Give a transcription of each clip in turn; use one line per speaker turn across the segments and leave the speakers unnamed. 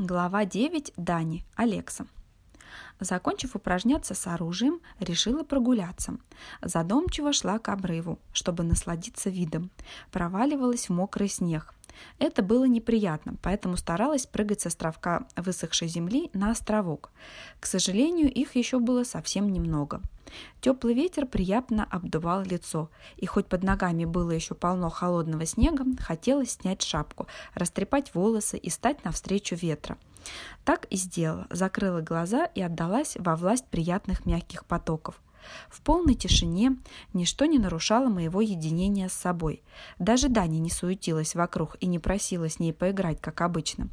Глава 9. Дани. Алекса. Закончив упражняться с оружием, решила прогуляться. Задумчиво шла к обрыву, чтобы насладиться видом. Проваливалась в мокрый снег. Это было неприятно, поэтому старалась прыгать с островка высохшей земли на островок. К сожалению, их еще было совсем немного. Теплый ветер приятно обдувал лицо, и хоть под ногами было еще полно холодного снега, хотелось снять шапку, растрепать волосы и стать навстречу ветра. Так и сделала, закрыла глаза и отдалась во власть приятных мягких потоков. В полной тишине ничто не нарушало моего единения с собой. Даже Даня не суетилась вокруг и не просила с ней поиграть, как обычно.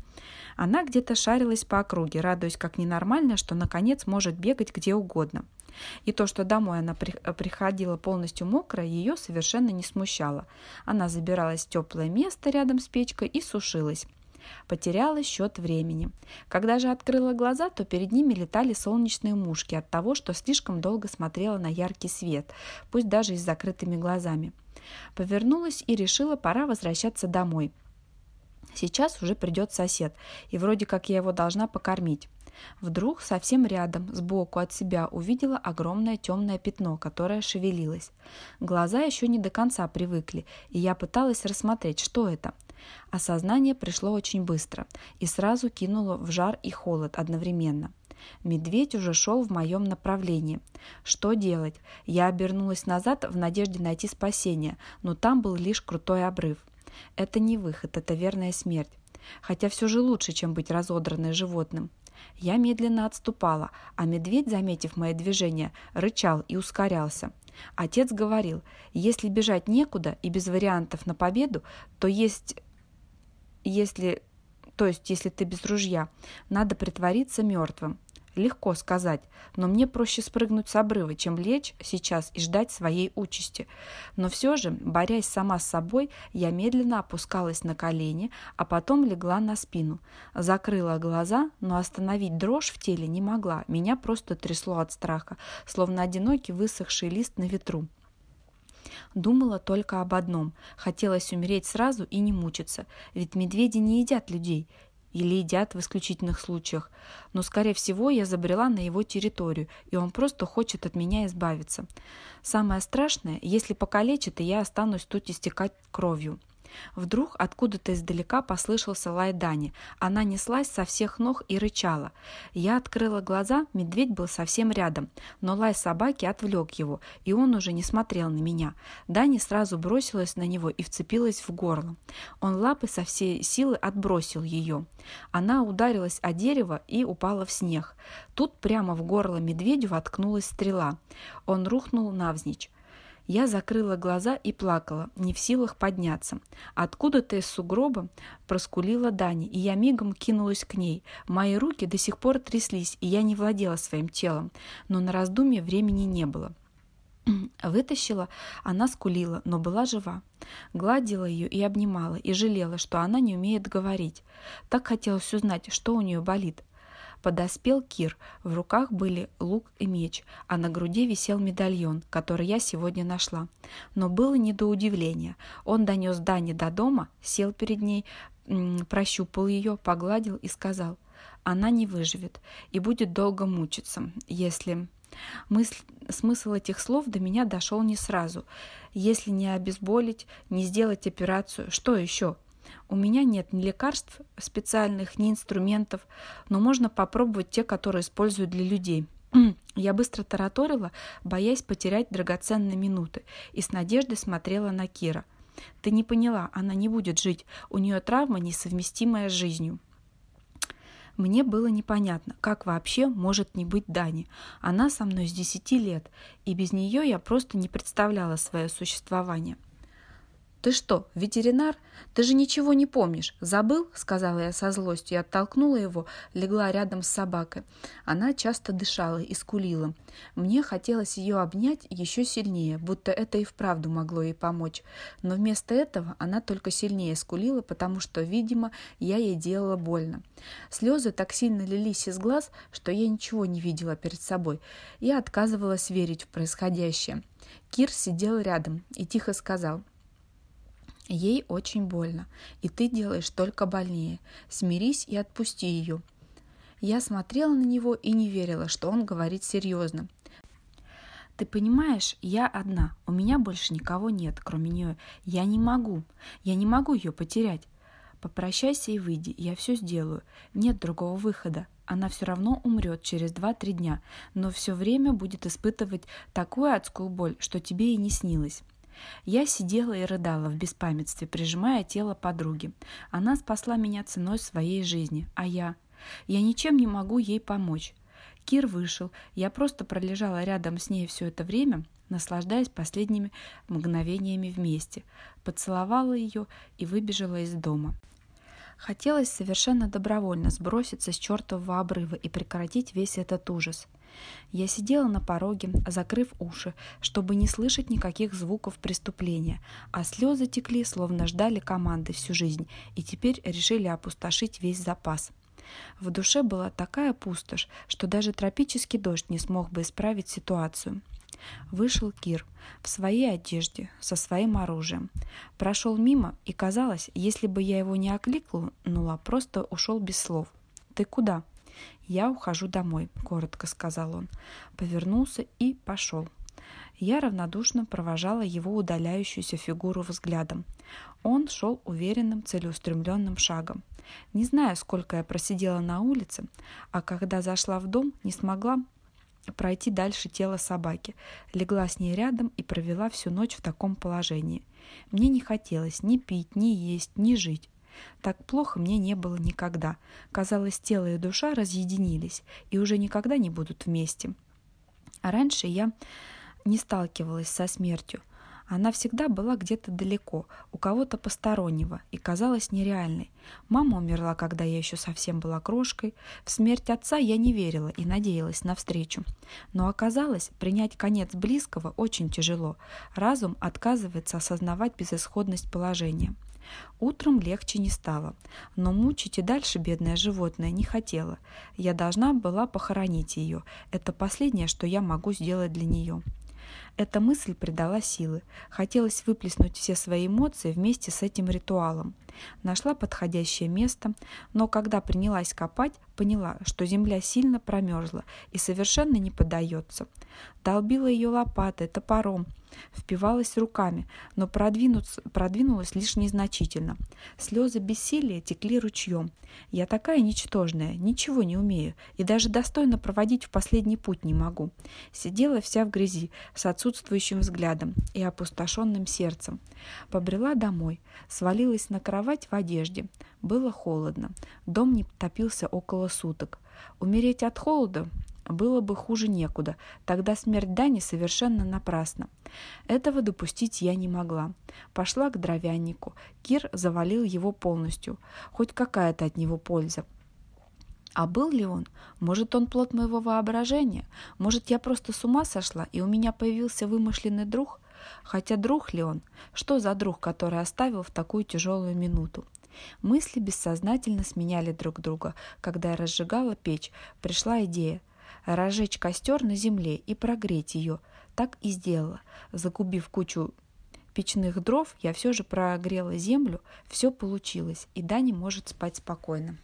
Она где-то шарилась по округе, радуясь как ненормально, что наконец может бегать где угодно. И то, что домой она приходила полностью мокрая, ее совершенно не смущало. Она забиралась в теплое место рядом с печкой и сушилась. Потеряла счет времени. Когда же открыла глаза, то перед ними летали солнечные мушки от того, что слишком долго смотрела на яркий свет, пусть даже и с закрытыми глазами. Повернулась и решила, пора возвращаться домой. Сейчас уже придет сосед, и вроде как я его должна покормить. Вдруг совсем рядом, сбоку от себя, увидела огромное темное пятно, которое шевелилось. Глаза еще не до конца привыкли, и я пыталась рассмотреть, что это. Осознание пришло очень быстро и сразу кинуло в жар и холод одновременно. Медведь уже шел в моем направлении. Что делать? Я обернулась назад в надежде найти спасение, но там был лишь крутой обрыв. Это не выход, это верная смерть. Хотя все же лучше, чем быть разодранной животным. Я медленно отступала, а медведь, заметив мои движения, рычал и ускорялся. Отец говорил, если бежать некуда и без вариантов на победу, то есть если, то есть если ты без ружья, надо притвориться мертвым. Легко сказать, но мне проще спрыгнуть с обрыва, чем лечь сейчас и ждать своей участи. Но все же, борясь сама с собой, я медленно опускалась на колени, а потом легла на спину. Закрыла глаза, но остановить дрожь в теле не могла. Меня просто трясло от страха, словно одинокий высохший лист на ветру. Думала только об одном. Хотелось умереть сразу и не мучиться. Ведь медведи не едят людей. Или едят в исключительных случаях. Но, скорее всего, я забрела на его территорию, и он просто хочет от меня избавиться. Самое страшное, если покалечит, и я останусь тут истекать кровью. Вдруг откуда-то издалека послышался лай Дани. Она неслась со всех ног и рычала. Я открыла глаза, медведь был совсем рядом, но лай собаки отвлек его, и он уже не смотрел на меня. Дани сразу бросилась на него и вцепилась в горло. Он лапы со всей силы отбросил ее. Она ударилась о дерево и упала в снег. Тут прямо в горло медведю воткнулась стрела. Он рухнул навзничь. Я закрыла глаза и плакала, не в силах подняться. Откуда-то из сугроба проскулила Дани, и я мигом кинулась к ней. Мои руки до сих пор тряслись, и я не владела своим телом, но на раздумье времени не было. Вытащила, она скулила, но была жива. Гладила ее и обнимала, и жалела, что она не умеет говорить. Так хотелось узнать, что у нее болит. Подоспел Кир, в руках были лук и меч, а на груди висел медальон, который я сегодня нашла. Но было не до удивления. Он донес Дани до дома, сел перед ней, прощупал ее, погладил и сказал, «Она не выживет и будет долго мучиться, если...» Мысль, смысл этих слов до меня дошел не сразу. Если не обезболить, не сделать операцию, что еще? У меня нет ни лекарств специальных, ни инструментов, но можно попробовать те, которые используют для людей. Я быстро тараторила, боясь потерять драгоценные минуты, и с надеждой смотрела на Кира. «Ты не поняла, она не будет жить, у нее травма, несовместимая с жизнью». Мне было непонятно, как вообще может не быть Дани. Она со мной с десяти лет, и без нее я просто не представляла свое существование. «Ты что, ветеринар? Ты же ничего не помнишь. Забыл?» — сказала я со злостью и оттолкнула его, легла рядом с собакой. Она часто дышала и скулила. Мне хотелось ее обнять еще сильнее, будто это и вправду могло ей помочь. Но вместо этого она только сильнее скулила, потому что, видимо, я ей делала больно. Слезы так сильно лились из глаз, что я ничего не видела перед собой. Я отказывалась верить в происходящее. Кир сидел рядом и тихо сказал — Ей очень больно, и ты делаешь только больнее. Смирись и отпусти ее. Я смотрела на него и не верила, что он говорит серьезно. Ты понимаешь, я одна, у меня больше никого нет, кроме нее. Я не могу, я не могу ее потерять. Попрощайся и выйди, я все сделаю. Нет другого выхода. Она все равно умрет через 2-3 дня, но все время будет испытывать такую адскую боль, что тебе и не снилось. Я сидела и рыдала в беспамятстве, прижимая тело подруги. Она спасла меня ценой своей жизни, а я... Я ничем не могу ей помочь. Кир вышел, я просто пролежала рядом с ней все это время, наслаждаясь последними мгновениями вместе, поцеловала ее и выбежала из дома. Хотелось совершенно добровольно сброситься с чертового обрыва и прекратить весь этот ужас. Я сидела на пороге, закрыв уши, чтобы не слышать никаких звуков преступления, а слезы текли, словно ждали команды всю жизнь и теперь решили опустошить весь запас. В душе была такая пустошь, что даже тропический дождь не смог бы исправить ситуацию. Вышел Кир в своей одежде, со своим оружием. Прошел мимо, и казалось, если бы я его не окликнула, просто ушел без слов. «Ты куда?» «Я ухожу домой», — коротко сказал он. Повернулся и пошел. Я равнодушно провожала его удаляющуюся фигуру взглядом. Он шел уверенным, целеустремленным шагом. Не знаю, сколько я просидела на улице, а когда зашла в дом, не смогла пройти дальше тело собаки. Легла с ней рядом и провела всю ночь в таком положении. Мне не хотелось ни пить, ни есть, ни жить. Так плохо мне не было никогда. Казалось, тело и душа разъединились и уже никогда не будут вместе. А раньше я не сталкивалась со смертью. Она всегда была где-то далеко, у кого-то постороннего, и казалась нереальной. Мама умерла, когда я еще совсем была крошкой. В смерть отца я не верила и надеялась на встречу. Но оказалось, принять конец близкого очень тяжело. Разум отказывается осознавать безысходность положения. Утром легче не стало, но мучить и дальше бедное животное не хотела. Я должна была похоронить ее. Это последнее, что я могу сделать для нее. Эта мысль придала силы. Хотелось выплеснуть все свои эмоции вместе с этим ритуалом. Нашла подходящее место, но когда принялась копать, поняла, что земля сильно промерзла и совершенно не поддается. Долбила ее лопатой, топором, впивалась руками, но продвинулась лишь незначительно. Слезы бессилия текли ручьем. Я такая ничтожная, ничего не умею и даже достойно проводить в последний путь не могу. Сидела вся в грязи, с отсутствующим взглядом и опустошенным сердцем. Побрела домой, свалилась на кровать в одежде. Было холодно. Дом не топился около суток. Умереть от холода было бы хуже некуда, тогда смерть Дани совершенно напрасна. Этого допустить я не могла. Пошла к дровянику. Кир завалил его полностью. Хоть какая-то от него польза. А был ли он? Может, он плод моего воображения? Может, я просто с ума сошла, и у меня появился вымышленный друг? Хотя друг ли он? Что за друг, который оставил в такую тяжелую минуту? Мысли бессознательно сменяли друг друга. Когда я разжигала печь, пришла идея – разжечь костер на земле и прогреть ее. Так и сделала. Загубив кучу печных дров, я все же прогрела землю, все получилось, и Дани может спать спокойно.